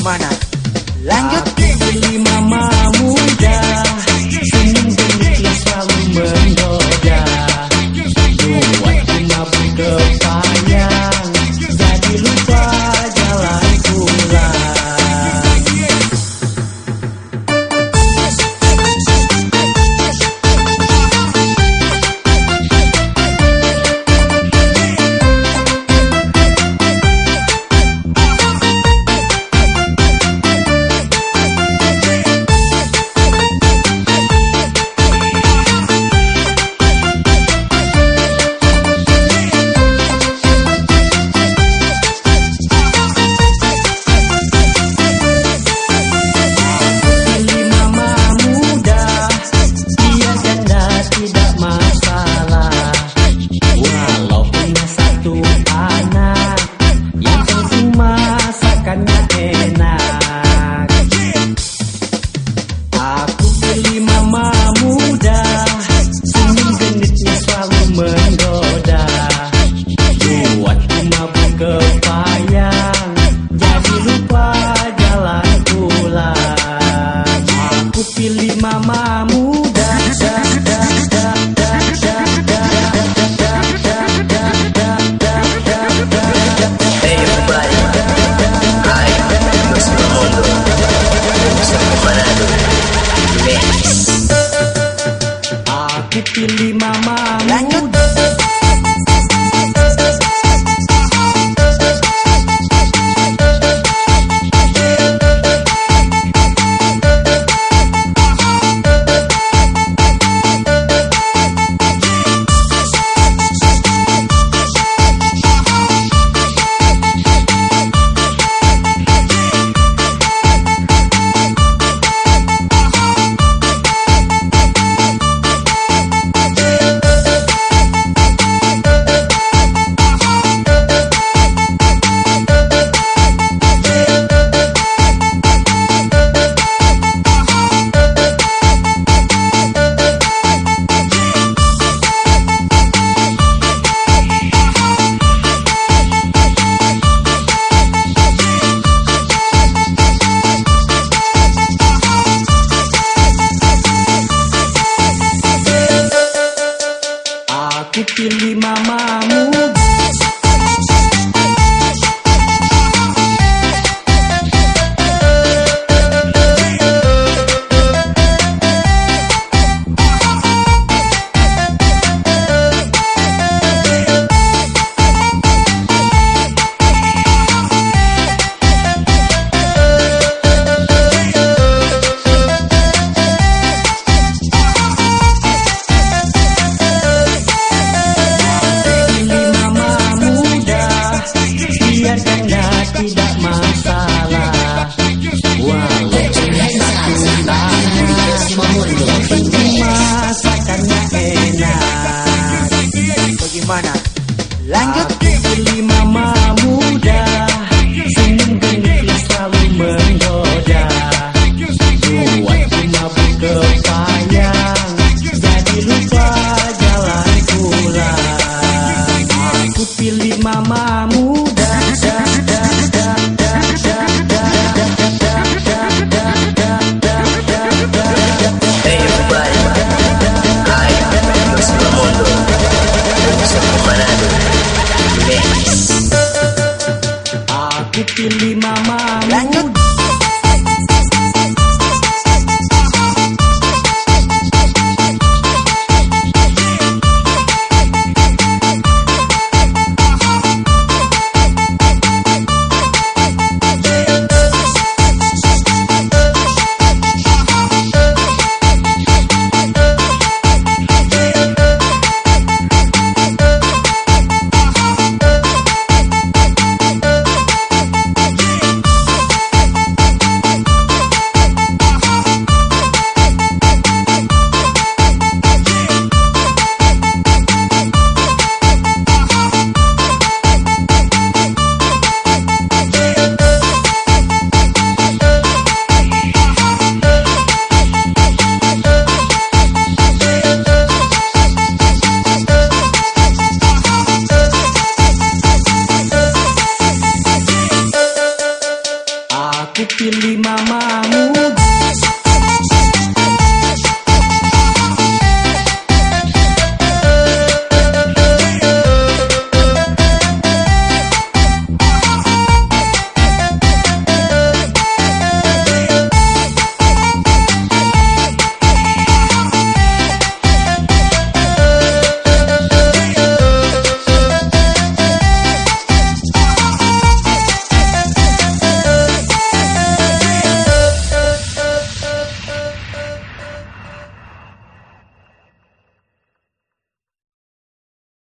gimana? Lanjut. dipilih mamamu pilih mama